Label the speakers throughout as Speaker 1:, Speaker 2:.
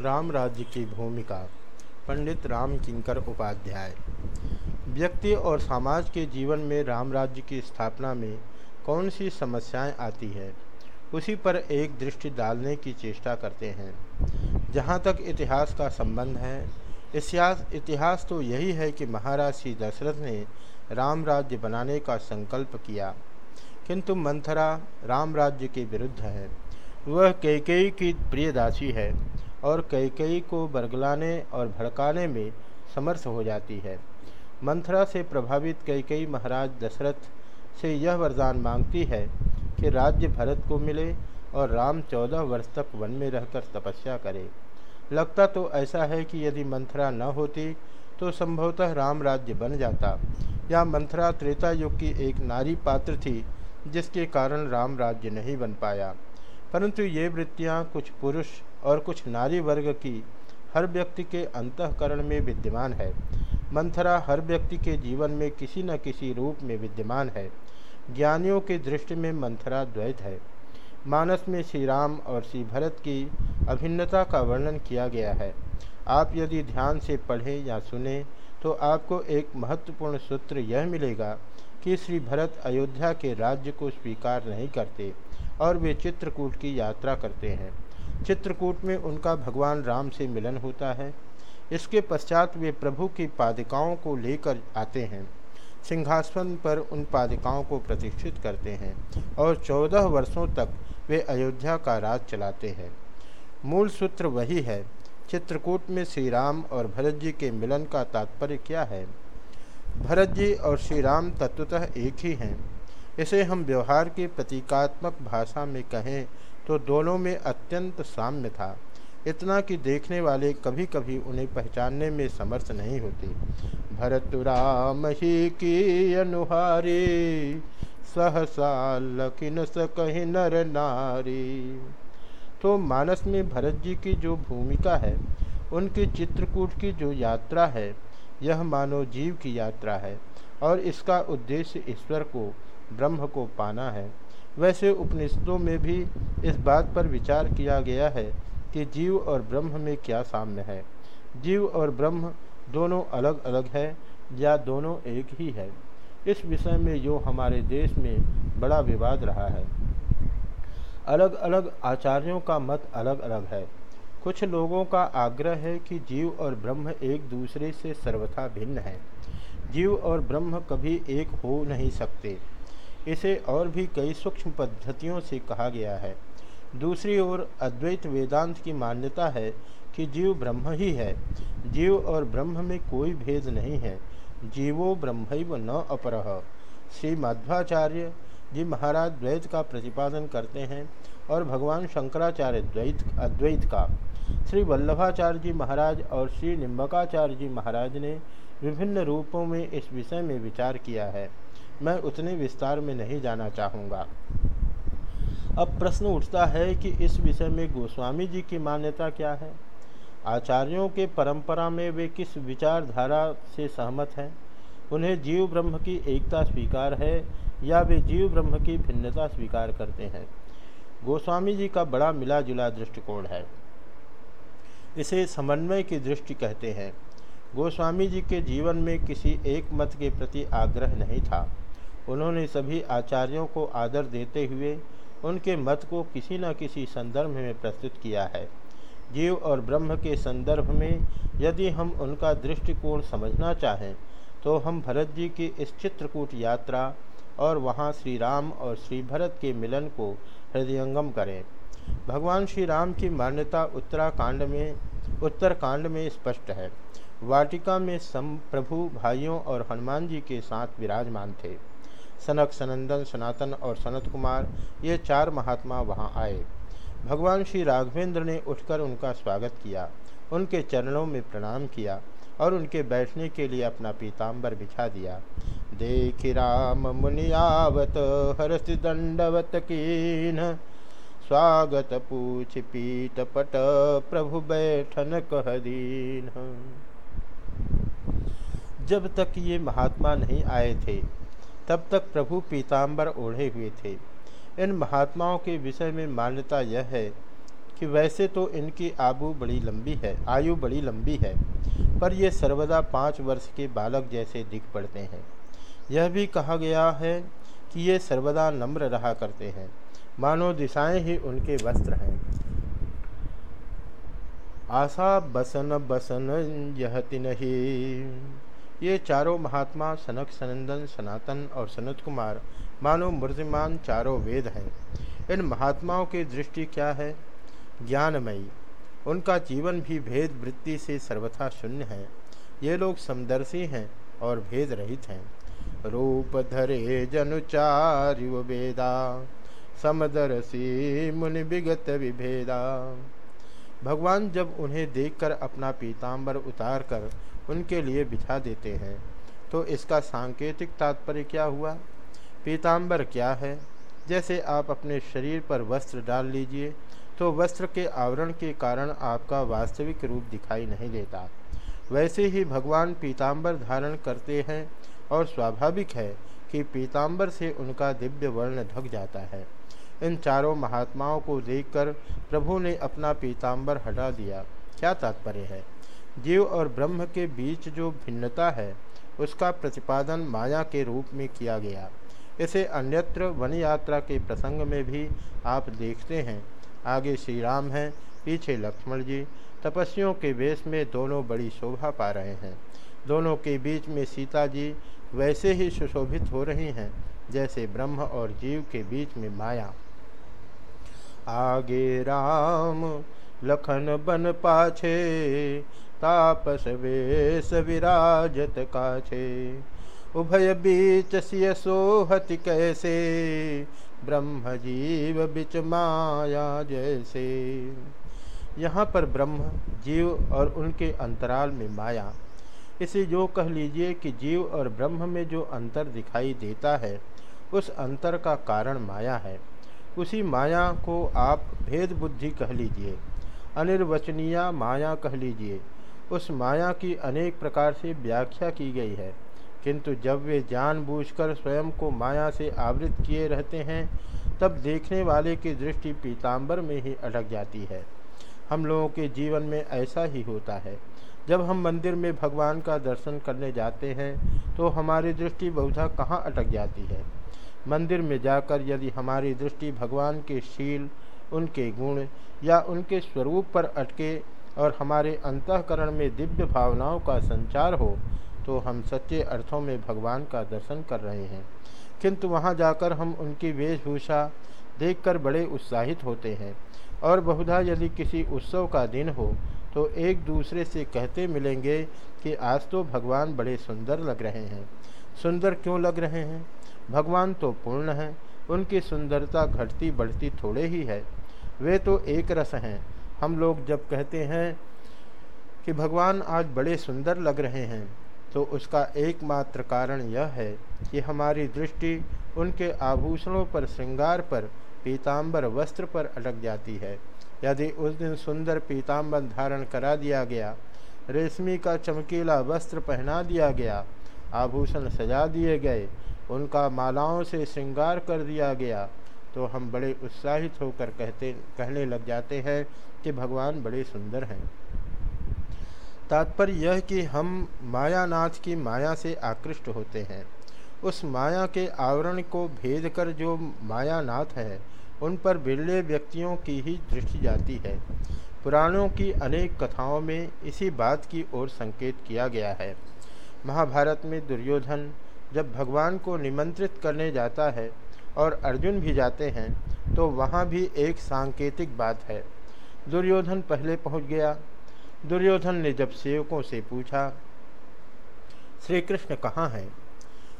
Speaker 1: राम राज्य की भूमिका, पंडित राम किंकर उपाध्याय। व्यक्ति और समाज के जीवन में राम राज्य की स्थापना में कौन सी समस्याएँ आती है, उसी पर एक दृष्टि डालने की चेष्टा करते हैं। जहाँ तक इतिहास का संबंध है, इतिहास इतिहास तो यही है कि महाराज श्री दशरथ ने राम राज्य बनाने का संकल्प किया। किंतु मंथरा राम राज्य के विरुद्ध है। वह कैकई की प्रिय दासी है। और कैकई को बरगलाने और भड़काने में समर्थ हो जाती है। मंथरा से प्रभावित कैकई महाराज दशरथ से यह वरदान मांगती है कि राज्य भरत को मिले और राम चौदह वर्ष तक वन में रहकर तपस्या करे। लगता तो ऐसा है कि यदि मंथरा न होती तो संभवतः राम राज्य बन जाता। या मंथरा त्रेता युग की एक नारी पात्र थी, जिसके कारण राम राज्य नहीं बन पाया। परंतु ये वृत्तियाँ कुछ पुरुष और कुछ नारी वर्ग की हर व्यक्ति के अंतकरण में विद्यमान है। मंथरा हर व्यक्ति के जीवन में किसी न किसी रूप में विद्यमान है। ज्ञानियों की दृष्टि में मंथरा द्वैत है। मानस में श्री राम और श्री भरत की अभिन्नता का वर्णन किया गया है। आप यदि ध्यान से पढ़ें या सुने तो आपको एक महत्वपूर्ण सूत्र यह मिलेगा कि श्री भरत अयोध्या के राज्य को स्वीकार नहीं करते और वे चित्रकूट की यात्रा करते हैं। चित्रकूट में उनका भगवान राम से मिलन होता है। इसके पश्चात वे प्रभु की पादिकाओं को लेकर आते हैं। सिंहासन पर उन पादिकाओं को प्रतिष्ठित करते हैं और चौदह वर्षों तक वे अयोध्या का राज चलाते हैं। मूल सूत्र वही है, चित्रकूट में श्री राम और भरत जी के मिलन का तात्पर्य क्या है? भरत जी और श्री राम तत्वतः एक ही हैं। इसे हम व्यवहार की प्रतीकात्मक भाषा में कहें तो दोनों में अत्यंत साम्य था। इतना कि देखने वाले कभी कभी उन्हें पहचानने में समर्थ नहीं होते। भरत राम ही की अनुहारी, सहसा लखिन सकही नर नारी। तो मानस में भरत जी की जो भूमिका है, उनकी चित्रकूट की जो यात्रा है यह मानव जीव की यात्रा है और इसका उद्देश्य ईश्वर को, ब्रह्म को पाना है। वैसे उपनिषदों में भी इस बात पर विचार किया गया है कि जीव और ब्रह्म में क्या साम्य है। जीव और ब्रह्म दोनों अलग अलग है या दोनों एक ही है। इस विषय में जो हमारे देश में बड़ा विवाद रहा है। अलग अलग आचार्यों का मत अलग अलग है। कुछ लोगों का आग्रह है कि जीव और ब्रह्म एक दूसरे से सर्वथा भिन्न है। जीव और ब्रह्म कभी एक हो नहीं सकते। इसे और भी कई सूक्ष्म पद्धतियों से कहा गया है। दूसरी ओर अद्वैत वेदांत की मान्यता है कि जीव ब्रह्म ही है। जीव और ब्रह्म में कोई भेद नहीं है। जीवो ब्रह्म न अपरह श्री माध्वाचार्य जी महाराज द्वैत का प्रतिपादन करते हैं और भगवान शंकराचार्य द्वैत, अद्वैत का। श्री वल्लभाचार्य जी महाराज और श्री निम्बकाचार्य जी महाराज ने विभिन्न रूपों में इस विषय में विचार किया है। मैं उतने विस्तार में नहीं जाना चाहूँगा। अब प्रश्न उठता है कि इस विषय में गोस्वामी जी की मान्यता क्या है? आचार्यों के परंपरा में वे किस विचारधारा से सहमत हैं? उन्हें जीव ब्रह्म की एकता स्वीकार है या वे जीव ब्रह्म की भिन्नता स्वीकार करते हैं? गोस्वामी जी का बड़ा मिला जुला दृष्टिकोण है। इसे समन्वय की दृष्टि कहते हैं। गोस्वामी जी के जीवन में किसी एक मत के प्रति आग्रह नहीं था। उन्होंने सभी आचार्यों को आदर देते हुए उनके मत को किसी न किसी संदर्भ में प्रस्तुत किया है। जीव और ब्रह्म के संदर्भ में यदि हम उनका दृष्टिकोण समझना चाहें तो हम भरत जी की इस चित्रकूट यात्रा और वहाँ श्री राम और श्री भरत के मिलन को हृदयंगम करें। भगवान श्री राम की मान्यता उत्तराकांड में, उत्तरकांड में स्पष्ट है। वाटिका में सम प्रभु भाइयों और हनुमान जी के साथ विराजमान थे। सनक, सनंदन, सनातन और सनत कुमार, ये चार महात्मा वहाँ आए। भगवान श्री राघवेंद्र ने उठकर उनका स्वागत किया, उनके चरणों में प्रणाम किया और उनके बैठने के लिए अपना पीताम्बर बिछा दिया। देख राम मुनियावत हर्ष दंडवत कीन स्वागत पूछ पीत पट प्रभु बैठन कह दीन। जब तक ये महात्मा नहीं आए थे, तब तक प्रभु पीताम्बर ओढ़े हुए थे। इन महात्माओं के विषय में मान्यता यह है कि वैसे तो इनकी आबू बड़ी लंबी है, आयु बड़ी लंबी है, पर ये सर्वदा पाँच वर्ष के बालक जैसे दिख पड़ते हैं। यह भी कहा गया है कि ये सर्वदा नम्र रहा करते हैं। मानो दिशाएँ ही उनके वस्त्र हैं। आशा बसन बसन यह तिनही ये चारों महात्मा सनक सनंदन सनातन और सनत कुमार, मानो मूर्तिमान चारों वेद हैं। इन महात्माओं की दृष्टि क्या है? ज्ञानमयी। उनका जीवन भी भेद वृत्ति से सर्वथा शून्य है। ये लोग समदर्शी हैं और भेद रहित हैं। रूप धरे जनुचार्य वेदा समदर्शी मुनि विगत विभेदा। भगवान जब उन्हें देखकर अपना पीताम्बर उतार कर उनके लिए बिछा देते हैं तो इसका सांकेतिक तात्पर्य क्या हुआ? पीताम्बर क्या है? जैसे आप अपने शरीर पर वस्त्र डाल लीजिए तो वस्त्र के आवरण के कारण आपका वास्तविक रूप दिखाई नहीं देता। वैसे ही भगवान पीताम्बर धारण करते हैं और स्वाभाविक है कि पीताम्बर से उनका दिव्य वर्ण ढक जाता है। इन चारों महात्माओं को देखकर प्रभु ने अपना पीताम्बर हटा दिया। क्या तात्पर्य है? जीव और ब्रह्म के बीच जो भिन्नता है, उसका प्रतिपादन माया के रूप में किया गया। इसे अन्यत्र वन यात्रा के प्रसंग में भी आप देखते हैं। आगे श्री राम हैं, पीछे लक्ष्मण जी। तपस्वियों के वेश में दोनों बड़ी शोभा पा रहे हैं। दोनों के बीच में सीता जी वैसे ही सुशोभित हो रही हैं, जैसे ब्रह्म और जीव के बीच में माया। आगे राम, लखन बन पाछे, तापस वेश विराजत काछे। उभय बीच सिय सोहति कैसे ब्रह्म जीव बिच माया जैसे। यहाँ पर ब्रह्म, जीव और उनके अंतराल में माया। इसे जो कह लीजिए कि जीव और ब्रह्म में जो अंतर दिखाई देता है, उस अंतर का कारण माया है। उसी माया को आप भेद बुद्धि कह लीजिए, अनिर्वचनीय माया कह लीजिए। उस माया की अनेक प्रकार से व्याख्या की गई है, किंतु जब वे जानबूझकर स्वयं को माया से आवृत किए रहते हैं, तब देखने वाले की दृष्टि पीताम्बर में ही अटक जाती है। हम लोगों के जीवन में ऐसा ही होता है। जब हम मंदिर में भगवान का दर्शन करने जाते हैं तो हमारी दृष्टि बहुधा कहाँ अटक जाती है? मंदिर में जाकर यदि हमारी दृष्टि भगवान के शील, उनके गुण या उनके स्वरूप पर अटके और हमारे अंतकरण में दिव्य भावनाओं का संचार हो तो हम सच्चे अर्थों में भगवान का दर्शन कर रहे हैं। किंतु वहाँ जाकर हम उनकी वेशभूषा देखकर बड़े उत्साहित होते हैं। और बहुधा यदि किसी उत्सव का दिन हो तो एक दूसरे से कहते मिलेंगे कि आज तो भगवान बड़े सुंदर लग रहे हैं। सुंदर क्यों लग रहे हैं? भगवान तो पूर्ण हैं, उनकी सुंदरता घटती बढ़ती थोड़े ही है। वे तो एक रस हैं। हम लोग जब कहते हैं कि भगवान आज बड़े सुंदर लग रहे हैं तो उसका एकमात्र कारण यह है कि हमारी दृष्टि उनके आभूषणों पर श्रृंगार पर पीताम्बर वस्त्र पर अटक जाती है। यदि उस दिन सुंदर पीताम्बर धारण करा दिया गया, रेशमी का चमकीला वस्त्र पहना दिया गया, आभूषण सजा दिए गए उनका मालाओं से श्रृंगार कर दिया गया। तो हम बड़े उत्साहित होकर कहते, कहने लग जाते हैं कि भगवान बड़े सुंदर हैं। तात्पर्य यह कि हम मायानाथ की माया से आकृष्ट होते हैं। उस माया के आवरण को भेद कर जो मायानाथ है, उन पर बिरले व्यक्तियों की ही दृष्टि जाती है। पुराणों की अनेक कथाओं में इसी बात की ओर संकेत किया गया है। महाभारत में दुर्योधन जब भगवान को निमंत्रित करने जाता है और अर्जुन भी जाते हैं तो वहाँ भी एक सांकेतिक बात है। दुर्योधन पहले पहुँच गया। दुर्योधन ने जब सेवकों से पूछा श्री कृष्ण कहाँ हैं?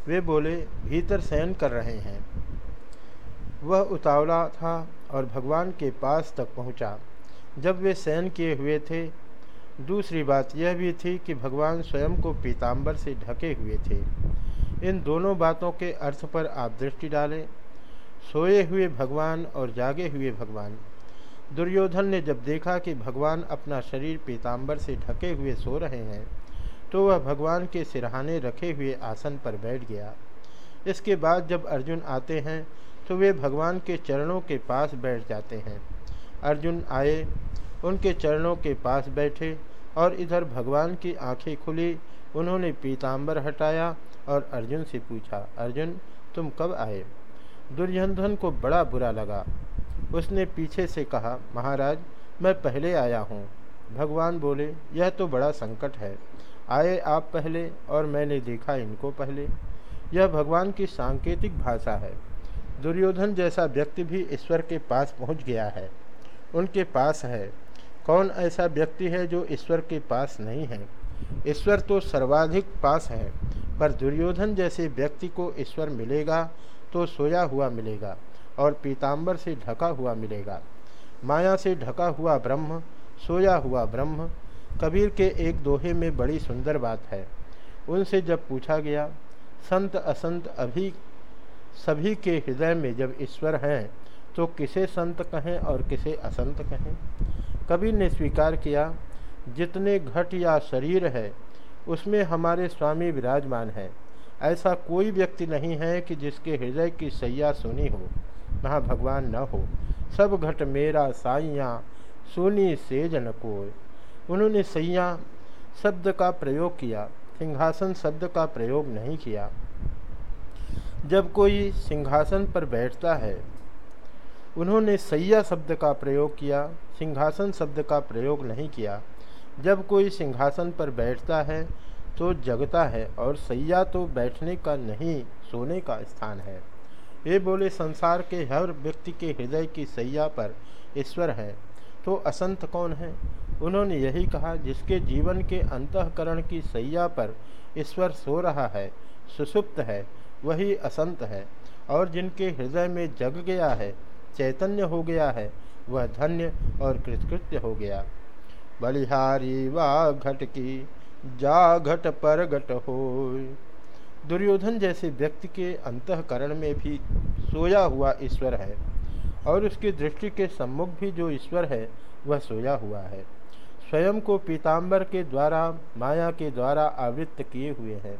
Speaker 1: वे बोले, भीतर शयन कर रहे हैं। वह उतावला था और भगवान के पास तक पहुँचा। जब वे शयन किए हुए थे, दूसरी बात यह भी थी कि भगवान स्वयं को पीताम्बर से ढके हुए थे। इन दोनों बातों के अर्थ पर आप दृष्टि डालें। सोए हुए भगवान और जागे हुए भगवान। दुर्योधन ने जब देखा कि भगवान अपना शरीर पीताम्बर से ढके हुए सो रहे हैं तो वह भगवान के सिरहाने रखे हुए आसन पर बैठ गया। इसके बाद जब अर्जुन आते हैं तो वे भगवान के चरणों के पास बैठ जाते हैं। अर्जुन आए, उनके चरणों के पास बैठे और इधर भगवान की आँखें खुली, उन्होंने पीताम्बर हटाया और अर्जुन से पूछा, अर्जुन, तुम कब आए? दुर्योधन को बड़ा बुरा लगा। उसने पीछे से कहा, महाराज, मैं पहले आया हूँ। भगवान बोले, यह तो बड़ा संकट है। आए आप पहले और मैंने देखा इनको पहले। यह भगवान की सांकेतिक भाषा है। दुर्योधन जैसा व्यक्ति भी ईश्वर के पास पहुँच गया है। उनके पास है। कौन ऐसा व्यक्ति है जो ईश्वर के पास नहीं है? ईश्वर तो सर्वाधिक पास है। पर दुर्योधन जैसे व्यक्ति को ईश्वर मिलेगा तो सोया हुआ मिलेगा, और पीताम्बर से ढका हुआ मिलेगा। माया से ढका हुआ ब्रह्म, सोया हुआ ब्रह्म। कबीर के एक दोहे में बड़ी सुंदर बात है। उनसे जब पूछा गया, संत असंत अभी, सभी के हृदय में जब ईश्वर हैं तो किसे संत कहें और किसे असंत कहें? कबीर ने स्वीकार किया, जितने घट या शरीर है उसमें हमारे स्वामी विराजमान है। ऐसा कोई व्यक्ति नहीं है कि जिसके हृदय की सैया सुनी हो वहाँ भगवान न हो। सब घट मेरा साइया सुनी से को उन्होंने सैया शब्द का प्रयोग किया, सिंहासन शब्द का प्रयोग नहीं किया। जब कोई सिंहासन पर बैठता है, उन्होंने सैया शब्द का प्रयोग किया, सिंहासन शब्द का प्रयोग नहीं किया। जब कोई सिंहासन पर बैठता है तो जगता है और सैया तो बैठने का नहीं, सोने का स्थान है। ये बोले, संसार के हर व्यक्ति के हृदय की सैया पर ईश्वर है तो असंत कौन है? उन्होंने यही कहा, जिसके जीवन के अंतकरण की सैया पर ईश्वर सो रहा है, सुसुप्त है, वही असंत है, और जिनके हृदय में जग गया है, चैतन्य हो गया है, वह धन्य और कृतकृत्य हो गया। बलिहारी वा घट की, जा घट पर घट हो दुर्योधन जैसे व्यक्ति के अंतकरण में भी सोया हुआ ईश्वर है, और उसकी दृष्टि के सम्मुख भी जो ईश्वर है, वह सोया हुआ है। स्वयं को पीताम्बर के द्वारा, माया के द्वारा आवृत्त किए हुए हैं।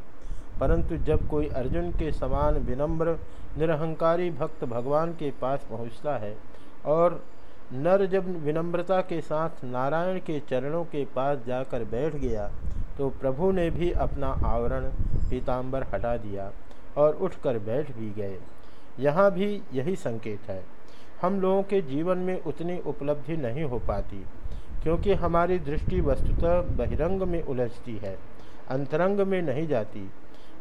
Speaker 1: परंतु जब कोई अर्जुन के समान विनम्र, निरहंकारी भक्त भगवान के पास पहुँचता है, और नर जब विनम्रता के साथ नारायण के चरणों के पास जाकर बैठ गया तो प्रभु ने भी अपना आवरण पीताम्बर हटा दिया और उठकर बैठ भी गए। यहाँ भी यही संकेत है। हम लोगों के जीवन में उतनी उपलब्धि नहीं हो पाती, क्योंकि हमारी दृष्टि वस्तुतः बहिरंग में उलझती है, अंतरंग में नहीं जाती।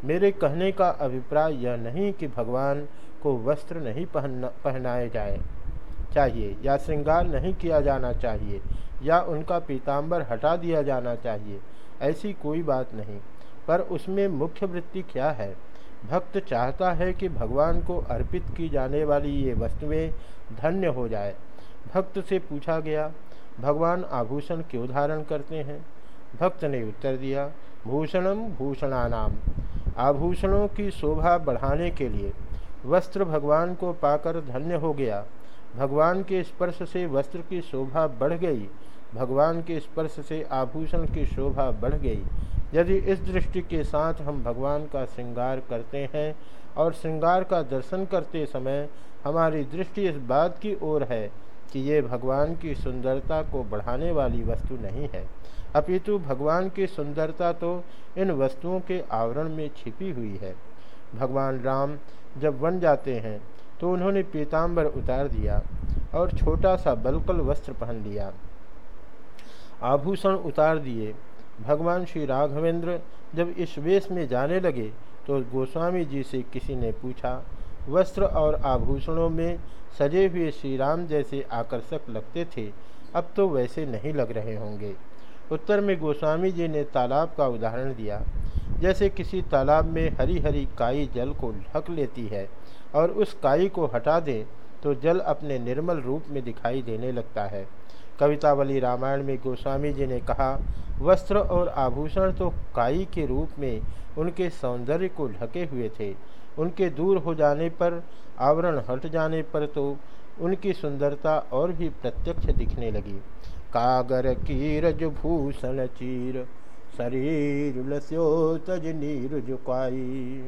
Speaker 1: मेरे कहने का अभिप्राय यह नहीं कि भगवान को वस्त्र नहीं पहन पहनाए जाए। चाहिए, या श्रृंगार नहीं किया जाना चाहिए, या उनका पीताम्बर हटा दिया जाना चाहिए, ऐसी कोई बात नहीं। पर उसमें मुख्य वृत्ति क्या है? भक्त चाहता है कि भगवान को अर्पित की जाने वाली ये वस्तुएँ धन्य हो जाए। भक्त से पूछा गया, भगवान आभूषण क्यों धारण करते हैं? भक्त ने उत्तर दिया, भूषणम भूषणानाम। आभूषणों की शोभा बढ़ाने के लिए। वस्त्र भगवान को पाकर धन्य हो गया। भगवान के स्पर्श से वस्त्र की शोभा बढ़ गई। भगवान के स्पर्श से आभूषण की शोभा बढ़ गई। यदि इस दृष्टि के साथ हम भगवान का श्रृंगार करते हैं और श्रृंगार का दर्शन करते समय हमारी दृष्टि इस बात की ओर है कि ये भगवान की सुंदरता को बढ़ाने वाली वस्तु नहीं है। अपितु भगवान की सुंदरता तो इन वस्तुओं के आवरण में छिपी हुई है। भगवान राम जब वन जाते हैं तो उन्होंने पीताम्बर उतार दिया और छोटा सा बलकल वस्त्र पहन लिया। आभूषण उतार दिए। भगवान श्री राघवेंद्र जब इस वेश में जाने लगे तो गोस्वामी जी से किसी ने पूछा, वस्त्र और आभूषणों में सजे हुए श्री राम जैसे आकर्षक लगते थे, अब तो वैसे नहीं लग रहे होंगे। उत्तर में गोस्वामी जी ने तालाब का उदाहरण दिया। जैसे किसी तालाब में हरी हरी काई जल को ढक लेती है और उस काई को हटा दें तो जल अपने निर्मल रूप में दिखाई देने लगता है। कवितावली रामायण में गोस्वामी जी ने कहा, वस्त्र और आभूषण तो काई के रूप में उनके सौंदर्य को ढके हुए थे। उनके दूर हो जाने पर, आवरण हट जाने पर तो उनकी सुंदरता और भी प्रत्यक्ष दिखने लगी। कागर कीरज भूषण चीर, शरीर लस्यो तज नीर जुकाई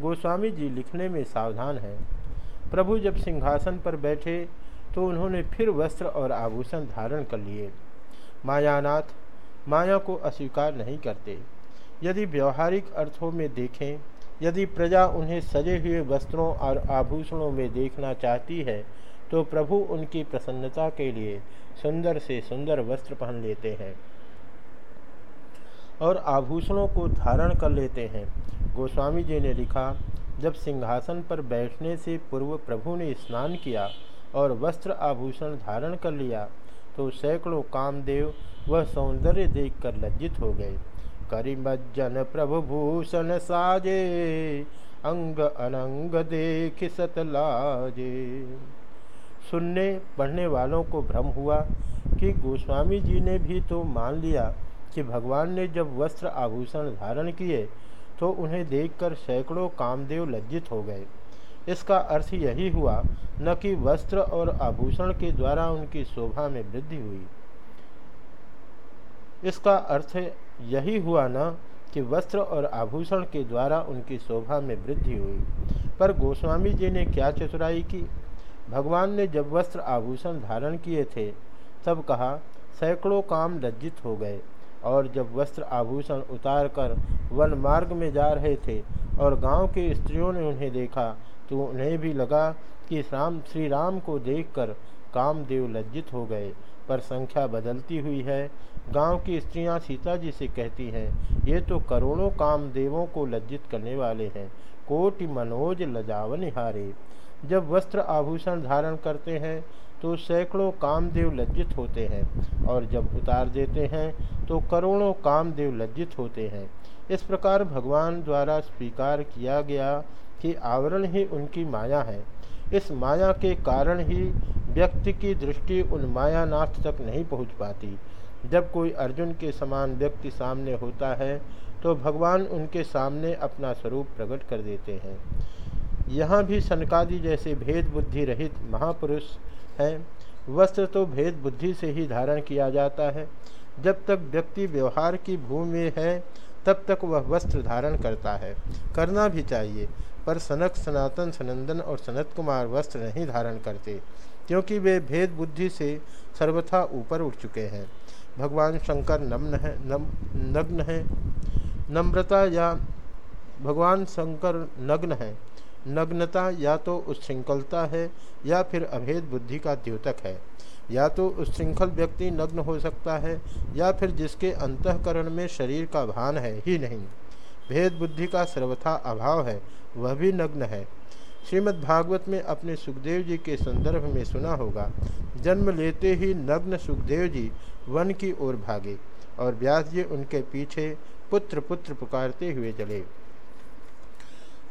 Speaker 1: गोस्वामी जी लिखने में सावधान हैं। प्रभु जब सिंहासन पर बैठे तो उन्होंने फिर वस्त्र और आभूषण धारण कर लिए। मायानाथ, माया को अस्वीकार नहीं करते। यदि व्यवहारिक अर्थों में देखें, यदि प्रजा उन्हें सजे हुए वस्त्रों और आभूषणों में देखना चाहती है तो प्रभु उनकी प्रसन्नता के लिए सुंदर से सुंदर वस्त्र पहन लेते हैं। और आभूषणों को धारण कर लेते हैं। गोस्वामी जी ने लिखा, जब सिंहासन पर बैठने से पूर्व प्रभु ने स्नान किया और वस्त्र आभूषण धारण कर लिया तो सैकड़ों कामदेव वह सौंदर्य देखकर लज्जित हो गए। करिमज्जन प्रभु भूषण साजे, अंग अनंग देख सतलाजे। सुनने, पढ़ने वालों को भ्रम हुआ कि गोस्वामी जी ने भी तो मान लिया कि भगवान ने जब वस्त्र आभूषण धारण किए तो उन्हें देखकर सैकड़ों कामदेव लज्जित हो गए। इसका अर्थ यही हुआ, न कि वस्त्र और आभूषण के द्वारा उनकी शोभा में वृद्धि हुई। इसका अर्थ यही हुआ न कि वस्त्र और आभूषण के द्वारा उनकी शोभा में वृद्धि हुई। पर गोस्वामी जी ने क्या चतुराई की? भगवान ने जब वस्त्र आभूषण धारण किए थे, तब कहा, सैकड़ों काम लज्जित हो गए। और जब वस्त्र आभूषण उतार कर वन मार्ग में जा रहे थे और गाँव के स्त्रियों ने उन्हें देखा तो उन्हें भी लगा कि राम, श्री राम को देखकर कामदेव लज्जित हो गए। पर संख्या बदलती हुई है। गाँव की स्त्रियाँ सीता जी से कहती हैं, ये तो करोड़ों कामदेवों को लज्जित करने वाले हैं। कोटि मनोज लजावनिहारे। जब वस्त्र आभूषण धारण करते हैं तो सैकड़ों कामदेव लज्जित होते हैं और जब उतार देते हैं तो करोड़ों कामदेव लज्जित होते हैं। इस प्रकार भगवान द्वारा स्वीकार किया गया कि आवरण ही उनकी माया है। इस माया के कारण ही व्यक्ति की दृष्टि उन मायानाथ तक नहीं पहुँच पाती। जब कोई अर्जुन के समान व्यक्ति सामने होता है तो भगवान उनके सामने अपना स्वरूप प्रकट कर देते हैं। यहाँ भी सनकादि जैसे भेद बुद्धि रहित महापुरुष हैं। वस्त्र तो भेद बुद्धि से ही धारण किया जाता है। जब तक व्यक्ति व्यवहार की भूमि है, तब तक वह वस्त्र धारण करता है। करना भी चाहिए, पर सनक सनातन सनंदन और सनत कुमार वस्त्र नहीं धारण करते, क्योंकि वे भेद बुद्धि से सर्वथा ऊपर उठ चुके हैं। भगवान शंकर नम्न है, नम, नग्न है। नम्रता या भगवान शंकर नग्न है। नग्नता या तो उच्छृंखलता है या फिर अभेद बुद्धि का द्योतक है। या तो उच्छृंखल व्यक्ति नग्न हो सकता है या फिर जिसके अंतकरण में शरीर का भान है ही नहीं। भेद बुद्धि का सर्वथा अभाव है, वह भी नग्न है। श्रीमद् भागवत में अपने सुखदेव जी के संदर्भ में सुना होगा, जन्म लेते ही नग्न सुखदेव जी वन की ओर भागे और व्यास जी उनके पीछे पुत्र पुत्र पुकारते हुए चले।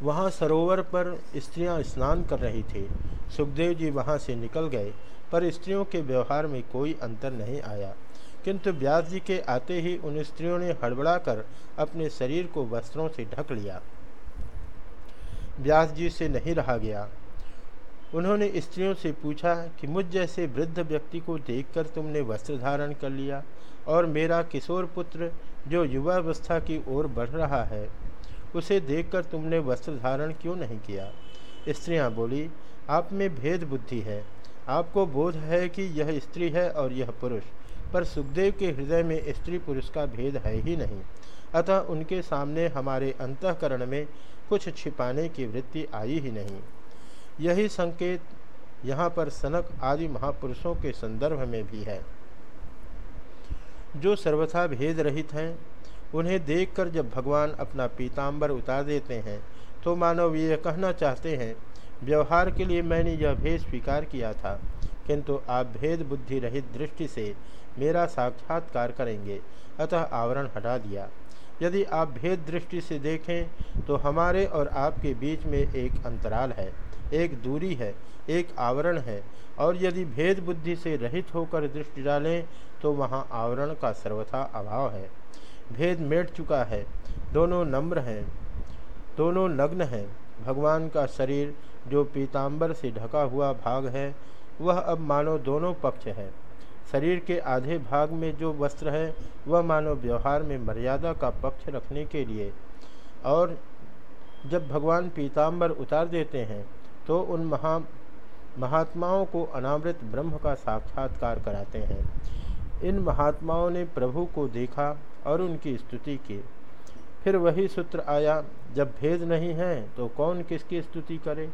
Speaker 1: वहाँ सरोवर पर स्त्रियाँ स्नान कर रही थी। सुखदेव जी वहाँ से निकल गए, पर स्त्रियों के व्यवहार में कोई अंतर नहीं आया। किंतु व्यास जी के आते ही उन स्त्रियों ने हड़बड़ाकर अपने शरीर को वस्त्रों से ढक लिया। व्यास जी से नहीं रहा गया। उन्होंने स्त्रियों से पूछा कि, मुझ जैसे वृद्ध व्यक्ति को देखकर तुमने वस्त्र धारण कर लिया और मेरा किशोर पुत्र, जो युवावस्था की ओर बढ़ रहा है उसे देखकर तुमने वस्त्र धारण क्यों नहीं किया? स्त्रियाँ बोली, आप में भेद बुद्धि है। आपको बोध है कि यह स्त्री है और यह पुरुष। पर सुखदेव के हृदय में स्त्री पुरुष का भेद है ही नहीं। अतः उनके सामने हमारे अंतकरण में कुछ छिपाने की वृत्ति आई ही नहीं। यही संकेत यहाँ पर सनक आदि महापुरुषों के संदर्भ में भी है। जो सर्वथा भेद रहित हैं उन्हें देखकर जब भगवान अपना पीताम्बर उतार देते हैं तो मानव ये कहना चाहते हैं, व्यवहार के लिए मैंने यह भेद स्वीकार किया था, किंतु आप भेद बुद्धि रहित दृष्टि से मेरा साक्षात्कार करेंगे, अतः आवरण हटा दिया। यदि आप भेद दृष्टि से देखें तो हमारे और आपके बीच में एक अंतराल है, एक दूरी है, एक आवरण है, और यदि भेद बुद्धि से रहित होकर दृष्टि डालें तो वहाँ आवरण का सर्वथा अभाव है। भेद मेट चुका है। दोनों नम्र हैं, दोनों नग्न हैं। भगवान का शरीर, जो पीताम्बर से ढका हुआ भाग है, वह अब मानो दोनों पक्ष है। शरीर के आधे भाग में जो वस्त्र है, वह मानो व्यवहार में मर्यादा का पक्ष रखने के लिए। और जब भगवान पीताम्बर उतार देते हैं तो उन महा, महात्माओं को अनावृत ब्रह्म का साक्षात्कार कराते हैं। इन महात्माओं ने प्रभु को देखा और उनकी स्तुति की। फिर वही सूत्र आया, जब भेद नहीं है तो कौन किसकी स्तुति करे?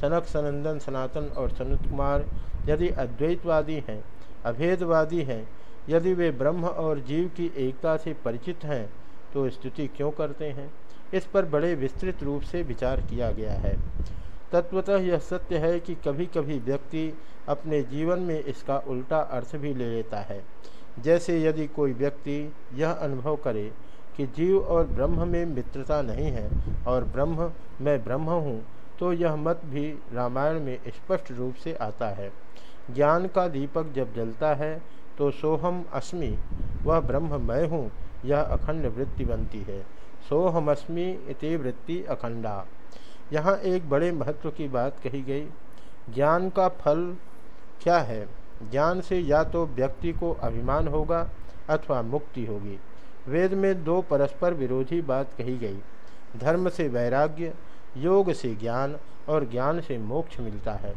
Speaker 1: सनक, सनंदन, सनातन और सनत कुमार यदि अद्वैतवादी हैं, अभेदवादी हैं, यदि वे ब्रह्म और जीव की एकता से परिचित हैं तो स्तुति क्यों करते हैं? इस पर बड़े विस्तृत रूप से विचार किया गया है। तत्वतः यह सत्य है कि कभी कभी व्यक्ति अपने जीवन में इसका उल्टा अर्थ भी ले लेता है। जैसे यदि कोई व्यक्ति यह अनुभव करे कि जीव और ब्रह्म में मित्रता नहीं है और ब्रह्म, मैं ब्रह्म हूँ तो यह मत भी रामायण में स्पष्ट रूप से आता है। ज्ञान का दीपक जब जलता है तो सोहम अस्मि, वह ब्रह्म मैं हूँ, यह अखंड वृत्ति बनती है। सोहमस्मि इति वृत्ति अखंडा। यहाँ एक बड़े महत्व की बात कही गई। ज्ञान का फल क्या है? ज्ञान से या तो व्यक्ति को अभिमान होगा अथवा मुक्ति होगी। वेद में दो परस्पर विरोधी बात कही गई। धर्म से वैराग्य, योग से ज्ञान और ज्ञान से मोक्ष मिलता है।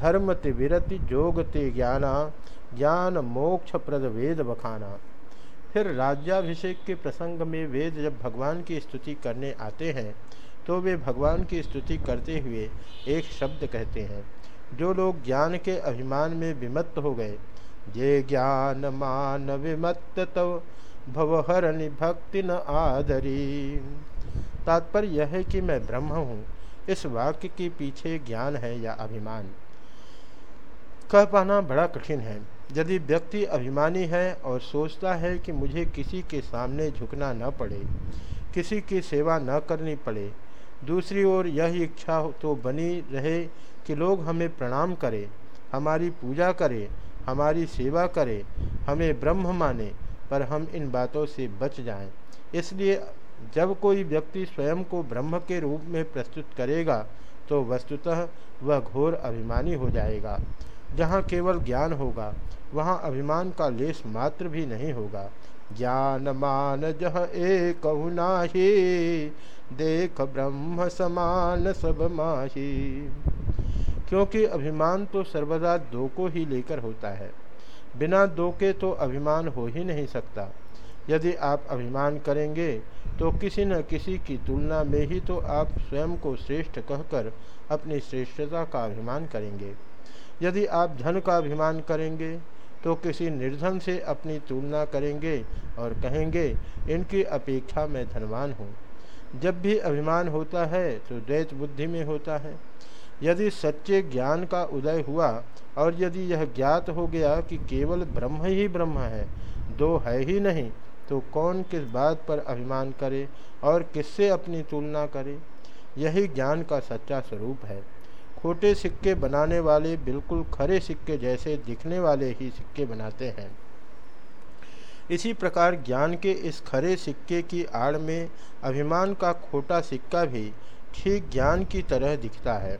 Speaker 1: धर्म ते विरति, जोग ते ज्ञाना, ज्ञान मोक्ष प्रद वेद बखाना। फिर राज्याभिषेक के प्रसंग में वेद जब भगवान की स्तुति करने आते हैं तो वे भगवान की स्तुति करते हुए एक शब्द कहते हैं। जो लोग ज्ञान के अभिमान में विमत्त हो गए। ये ज्ञान मान विमत्त तव भवहरनि भक्ति न आदरी। तात्पर्य यह है कि मैं ब्रह्म हूँ। इस वाक्य के पीछे ज्ञान है या अभिमान? कह पाना बड़ा कठिन है। यदि व्यक्ति अभिमानी है और सोचता है कि मुझे किसी के सामने झुकना न पड़े, किसी की सेवा न करनी पड़े, दूसरी ओर यह इच्छा तो बनी रहे कि लोग हमें प्रणाम करें, हमारी पूजा करें, हमारी सेवा करें, हमें ब्रह्म माने, पर हम इन बातों से बच जाएँ। इसलिए जब कोई व्यक्ति स्वयं को ब्रह्म के रूप में प्रस्तुत करेगा तो वस्तुतः वह घोर अभिमानी हो जाएगा। जहाँ केवल ज्ञान होगा, वहाँ अभिमान का लेस मात्र भी नहीं होगा। ज्ञान मान जह एक नाही, देख ब्रह्म समान सब माही। क्योंकि अभिमान तो सर्वदा दो को ही लेकर होता है। बिना दो के तो अभिमान हो ही नहीं सकता। यदि आप अभिमान करेंगे तो किसी न किसी की तुलना में ही तो आप स्वयं को श्रेष्ठ कहकर अपनी श्रेष्ठता का अभिमान करेंगे। यदि आप धन का अभिमान करेंगे तो किसी निर्धन से अपनी तुलना करेंगे और कहेंगे, इनकी अपेक्षा मैं धनवान हूँ। जब भी अभिमान होता है तो द्वैत बुद्धि में होता है। यदि सच्चे ज्ञान का उदय हुआ और यदि यह ज्ञात हो गया कि केवल ब्रह्म ही ब्रह्म है, दो है ही नहीं तो कौन किस बात पर अभिमान करे और किससे अपनी तुलना करे? यही ज्ञान का सच्चा स्वरूप है। खोटे सिक्के बनाने वाले बिल्कुल खरे सिक्के जैसे दिखने वाले ही सिक्के बनाते हैं। इसी प्रकार ज्ञान के इस खरे सिक्के की आड़ में अभिमान का खोटा सिक्का भी ठीक ज्ञान की तरह दिखता है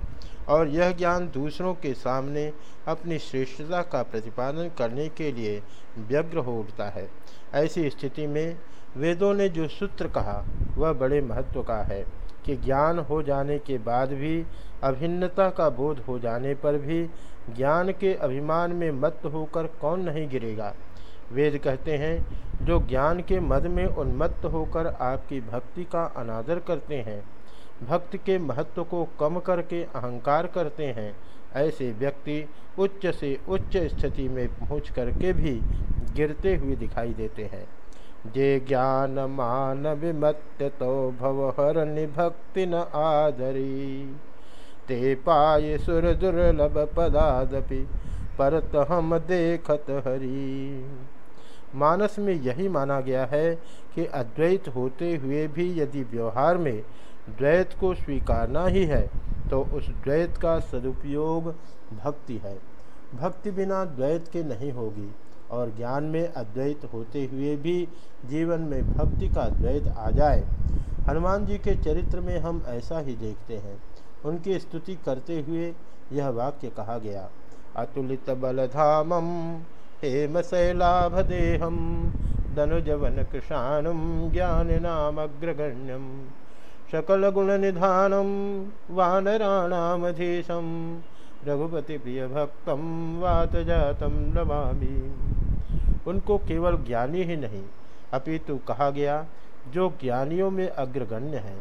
Speaker 1: और यह ज्ञान दूसरों के सामने अपनी श्रेष्ठता का प्रतिपादन करने के लिए व्यग्र हो उठता है। ऐसी स्थिति में वेदों ने जो सूत्र कहा, वह बड़े महत्व का है कि ज्ञान हो जाने के बाद भी, अभिन्नता का बोध हो जाने पर भी, ज्ञान के अभिमान में मत होकर कौन नहीं गिरेगा? वेद कहते हैं, जो ज्ञान के मद में उन्मत्त होकर आपकी भक्ति का अनादर करते हैं भक्त के महत्व को कम करके अहंकार करते हैं, ऐसे व्यक्ति उच्च से उच्च स्थिति में पहुँच करके भी गिरते हुए दिखाई देते हैं। जे ज्ञान मान विमत्य तो भवहर निभक्ति न आदरी। ते पाए सुर दुर्लभ पदादपि परत हम देखत हरी। मानस में यही माना गया है कि अद्वैत होते हुए भी यदि व्यवहार में द्वैत को स्वीकारना ही है तो उस द्वैत का सदुपयोग भक्ति है। भक्ति बिना द्वैत के नहीं होगी, और ज्ञान में अद्वैत होते हुए भी जीवन में भक्ति का द्वैत आ जाए। हनुमान जी के चरित्र में हम ऐसा ही देखते हैं। उनकी स्तुति करते हुए यह वाक्य कहा गया, अतुलित बलधामम हेम शैलाभ देहम धनुजवन कृषाणुम ज्ञान नाम सकल गुण निधानम वानराणामधीशम रघुपति प्रिय भक्तम वात जातम नमामि। उनको केवल ज्ञानी ही नहीं, अपितु कहा गया, जो ज्ञानियों में अग्रगण्य है,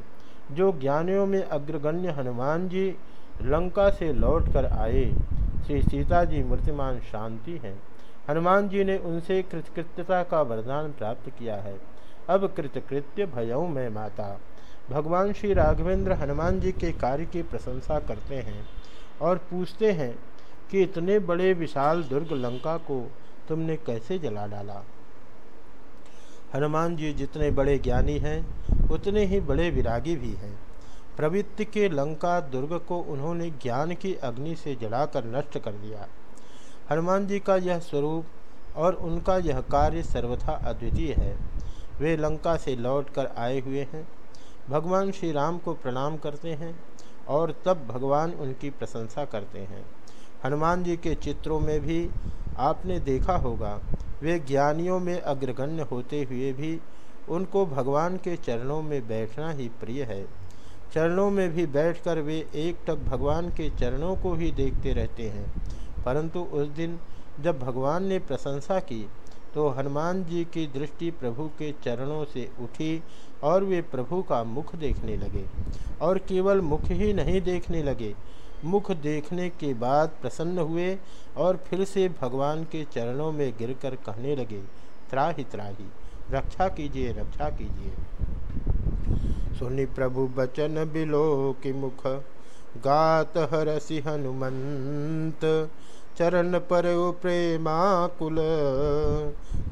Speaker 1: जो ज्ञानियों में अग्रगण्य हनुमान जी लंका से लौट कर आए, श्री सीता जी मूर्तिमान शांति हैं। हनुमान जी ने उनसे कृतकृत्यता का वरदान प्राप्त किया है। अब कृतकृत्य भयऊ में माता। भगवान श्री राघवेंद्र हनुमान जी के कार्य की प्रशंसा करते हैं और पूछते हैं कि इतने बड़े विशाल दुर्ग लंका को तुमने कैसे जला डाला? हनुमान जी जितने बड़े ज्ञानी हैं, उतने ही बड़े विरागी भी हैं। प्रवृत्ति के लंका दुर्ग को उन्होंने ज्ञान की अग्नि से जलाकर नष्ट कर दिया। हनुमान जी का यह स्वरूप और उनका यह कार्य सर्वथा अद्वितीय है। वे लंका से लौट कर आए हुए हैं। भगवान श्री राम को प्रणाम करते हैं और तब भगवान उनकी प्रशंसा करते हैं। हनुमान जी के चित्रों में भी आपने देखा होगा, वे ज्ञानियों में अग्रगण्य होते हुए भी उनको भगवान के चरणों में बैठना ही प्रिय है। चरणों में भी बैठकर वे एक टक भगवान के चरणों को ही देखते रहते हैं। परंतु उस दिन जब भगवान ने प्रशंसा की तो हनुमान जी की दृष्टि प्रभु के चरणों से उठी और वे प्रभु का मुख देखने लगे और केवल मुख ही नहीं देखने लगे। मुख देखने के बाद प्रसन्न हुए और फिर से भगवान के चरणों में गिरकर कहने लगे, त्राही त्राही, रक्षा कीजिए रक्षा कीजिए। सुनि प्रभु बचन बिलो की मुख, गात हरसि हनुमंत चरण पर प्रेमाकुल,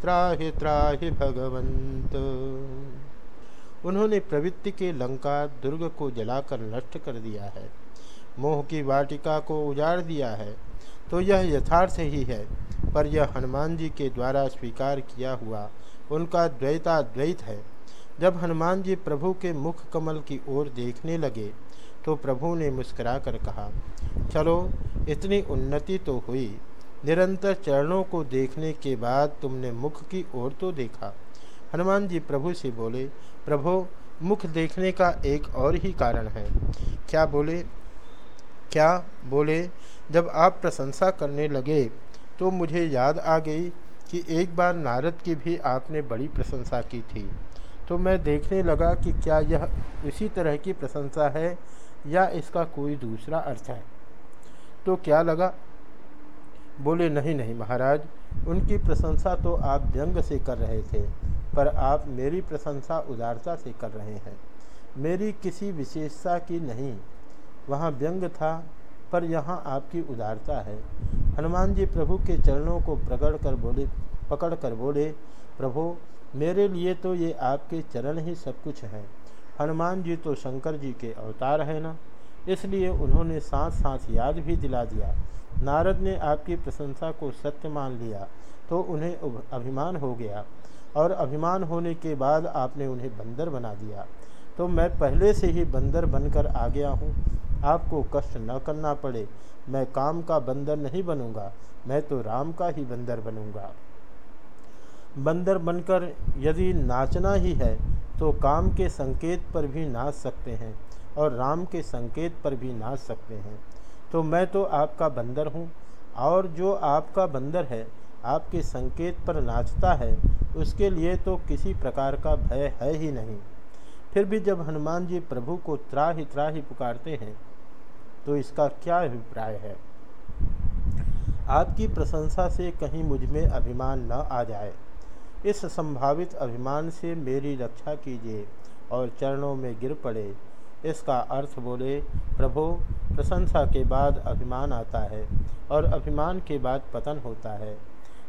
Speaker 1: त्राहि त्राहि भगवंत। उन्होंने प्रवृत्ति के लंका दुर्ग को जलाकर नष्ट कर दिया है, मोह की वाटिका को उजाड़ दिया है तो यह यथार्थ ही है, पर यह हनुमान जी के द्वारा स्वीकार किया हुआ उनका द्वैताद्वैत है। जब हनुमान जी प्रभु के मुख कमल की ओर देखने लगे तो प्रभु ने मुस्करा कर कहा, चलो इतनी उन्नति तो हुई। निरंतर चरणों को देखने के बाद तुमने मुख की ओर तो देखा। हनुमान जी प्रभु से बोले, प्रभु, मुख देखने का एक और ही कारण है। क्या बोले? क्या बोले? जब आप प्रशंसा करने लगे तो मुझे याद आ गई कि एक बार नारद की भी आपने बड़ी प्रशंसा की थी। तो मैं देखने लगा कि क्या यह इसी तरह की प्रशंसा है या इसका कोई दूसरा अर्थ है? तो क्या लगा? बोले, नहीं नहीं महाराज, उनकी प्रशंसा तो आप व्यंग से कर रहे थे, पर आप मेरी प्रशंसा उदारता से कर रहे हैं। मेरी किसी विशेषता की नहीं। वहाँ व्यंग था, पर यहाँ आपकी उदारता है। हनुमान जी प्रभु के चरणों को प्रकड़ कर बोले, पकड़ कर बोले, प्रभु, मेरे लिए तो ये आपके चरण ही सब कुछ हैं। हनुमान जी तो शंकर जी के अवतार हैं ना। इसलिए उन्होंने साथ साथ याद भी दिला दिया। नारद ने आपकी प्रशंसा को सत्य मान लिया तो उन्हें अभिमान हो गया और अभिमान होने के बाद आपने उन्हें बंदर बना दिया। तो मैं पहले से ही बंदर बनकर आ गया हूँ। आपको कष्ट न करना पड़े। मैं काम का बंदर नहीं बनूँगा, मैं तो राम का ही बंदर बनूँगा। बंदर बनकर यदि नाचना ही है तो काम के संकेत पर भी नाच सकते हैं। और राम के संकेत पर भी नाच सकते हैं। तो मैं तो आपका बंदर हूँ और जो आपका बंदर है, आपके संकेत पर नाचता है, उसके लिए तो किसी प्रकार का भय है ही नहीं। फिर भी जब हनुमान जी प्रभु को त्राही त्राही पुकारते हैं तो इसका क्या अभिप्राय है? आपकी प्रशंसा से कहीं मुझमें अभिमान न आ जाए। इस संभावित अभिमान से मेरी रक्षा कीजिए और चरणों में गिर पड़े। इसका अर्थ बोले, प्रभो, प्रशंसा के बाद अभिमान आता है और अभिमान के बाद पतन होता है।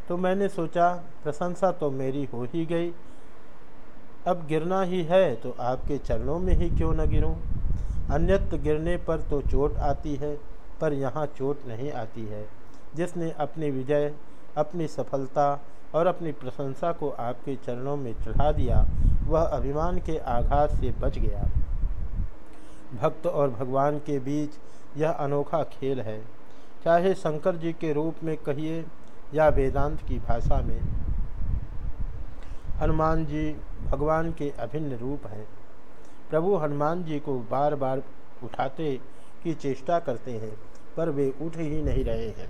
Speaker 1: तो मैंने सोचा, प्रशंसा तो मेरी हो ही गई। अब गिरना ही है तो आपके चरणों में ही क्यों न गिरूं? अन्यत्र गिरने पर तो चोट आती है, पर यहाँ चोट नहीं आती है। जिसने अपनी विजय, अपनी सफलता और अपनी प्रशंसा को आपके चरणों में चढ़ा दिया, वह अभिमान के आघात से बच गया। भक्त और भगवान के बीच यह अनोखा खेल है। चाहे शंकर जी के रूप में कहिए या वेदांत की भाषा में, हनुमान जी भगवान के अभिन्न रूप हैं। प्रभु हनुमान जी को बार बार उठाते की चेष्टा करते हैं, पर वे उठ ही नहीं रहे हैं।